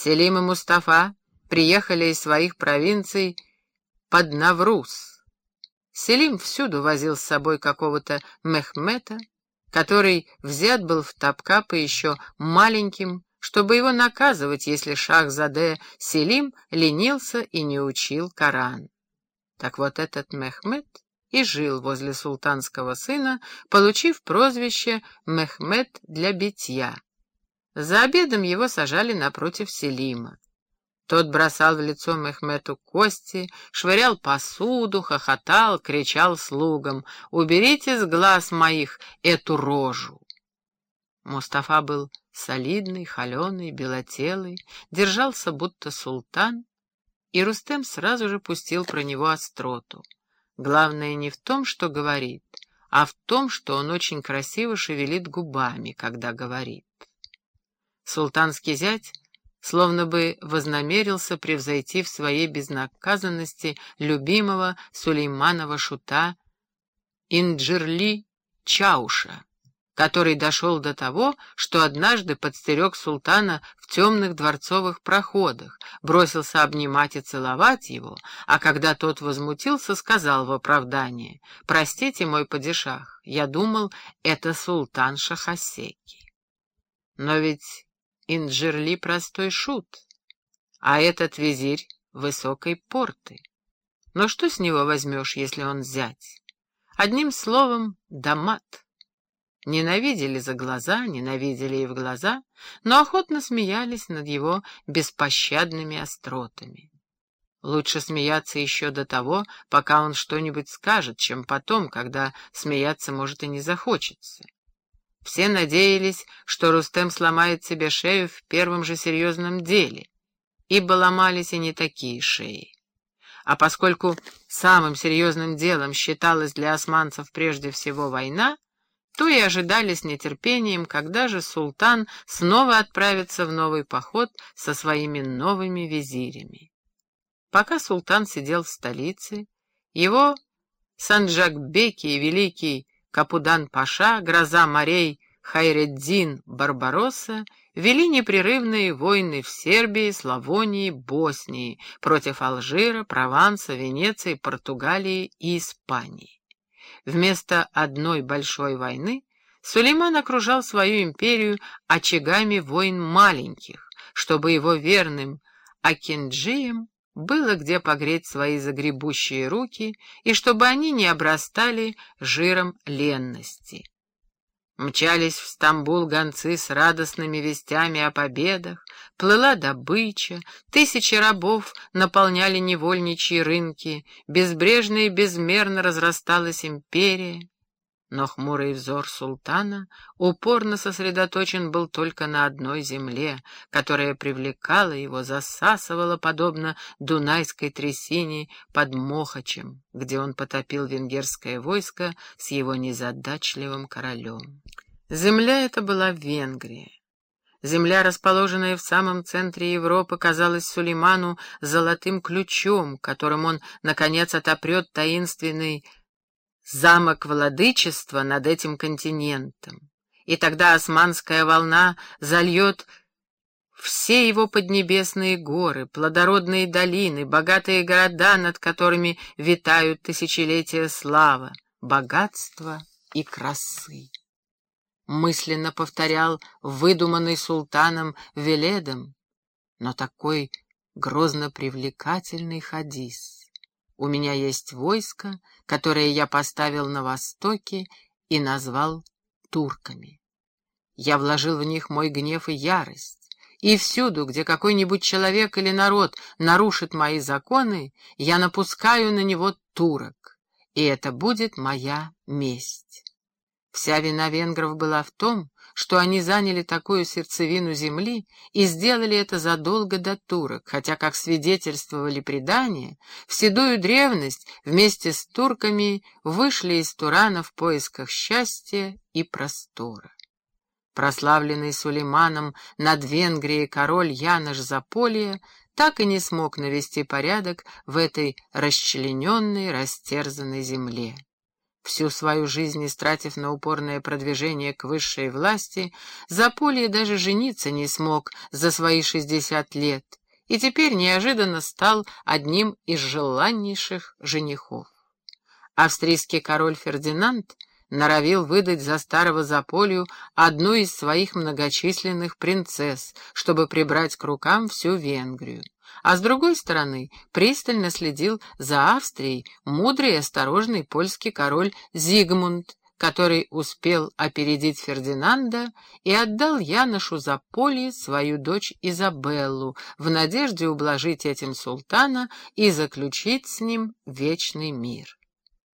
Селим и Мустафа приехали из своих провинций под Навруз. Селим всюду возил с собой какого-то Мехмета, который взят был в Тапкапа еще маленьким, чтобы его наказывать, если Шах-Заде Селим ленился и не учил Коран. Так вот этот Мехмед и жил возле султанского сына, получив прозвище Мехмед для битья. За обедом его сажали напротив Селима. Тот бросал в лицо Мехмету кости, швырял посуду, хохотал, кричал слугам «Уберите с глаз моих эту рожу!» Мустафа был солидный, холеный, белотелый, держался будто султан, и Рустем сразу же пустил про него остроту. Главное не в том, что говорит, а в том, что он очень красиво шевелит губами, когда говорит. Султанский зять словно бы вознамерился превзойти в своей безнаказанности любимого Сулейманова шута Инджирли Чауша, который дошел до того, что однажды подстерег султана в темных дворцовых проходах, бросился обнимать и целовать его, а когда тот возмутился, сказал в оправдании, «Простите, мой падишах, я думал, это султан Шахасеки». Но ведь Инджерли простой шут, а этот визирь высокой порты. Но что с него возьмешь, если он зять? Одним словом, дамат. Ненавидели за глаза, ненавидели и в глаза, но охотно смеялись над его беспощадными остротами. Лучше смеяться еще до того, пока он что-нибудь скажет, чем потом, когда смеяться, может, и не захочется. Все надеялись, что Рустем сломает себе шею в первом же серьезном деле, ибо ломались и не такие шеи. А поскольку самым серьезным делом считалась для османцев прежде всего война, то и ожидали с нетерпением, когда же султан снова отправится в новый поход со своими новыми визирями. Пока султан сидел в столице, его Санджакбеки и великий Капудан-Паша, гроза морей Хайреддин Барбаросса вели непрерывные войны в Сербии, Славонии, Боснии против Алжира, Прованса, Венеции, Португалии и Испании. Вместо одной большой войны Сулейман окружал свою империю очагами войн маленьких, чтобы его верным Акинджием было где погреть свои загребущие руки и чтобы они не обрастали жиром ленности. Мчались в Стамбул гонцы с радостными вестями о победах, плыла добыча, тысячи рабов наполняли невольничьи рынки, безбрежно и безмерно разрасталась империя. Но хмурый взор султана упорно сосредоточен был только на одной земле, которая привлекала его, засасывала, подобно дунайской трясине под Мохачем, где он потопил венгерское войско с его незадачливым королем. Земля эта была Венгрия. Земля, расположенная в самом центре Европы, казалась Сулейману золотым ключом, которым он, наконец, отопрет таинственный замок владычества над этим континентом, и тогда османская волна зальет все его поднебесные горы, плодородные долины, богатые города, над которыми витают тысячелетия слава, богатства и красы. Мысленно повторял выдуманный султаном Веледом, но такой грозно привлекательный хадис. У меня есть войско, которое я поставил на востоке и назвал турками. Я вложил в них мой гнев и ярость, и всюду, где какой-нибудь человек или народ нарушит мои законы, я напускаю на него турок, и это будет моя месть. Вся вина венгров была в том, что они заняли такую сердцевину земли и сделали это задолго до турок, хотя, как свидетельствовали предания, в седую древность вместе с турками вышли из Турана в поисках счастья и простора. Прославленный Сулейманом над Венгрией король Янош Заполья так и не смог навести порядок в этой расчлененной, растерзанной земле. Всю свою жизнь истратив на упорное продвижение к высшей власти, Заполье даже жениться не смог за свои шестьдесят лет, и теперь неожиданно стал одним из желаннейших женихов. Австрийский король Фердинанд норовил выдать за старого Заполью одну из своих многочисленных принцесс, чтобы прибрать к рукам всю Венгрию. А с другой стороны, пристально следил за Австрией мудрый и осторожный польский король Зигмунд, который успел опередить Фердинанда и отдал Яношу Заполье свою дочь Изабеллу в надежде ублажить этим султана и заключить с ним вечный мир.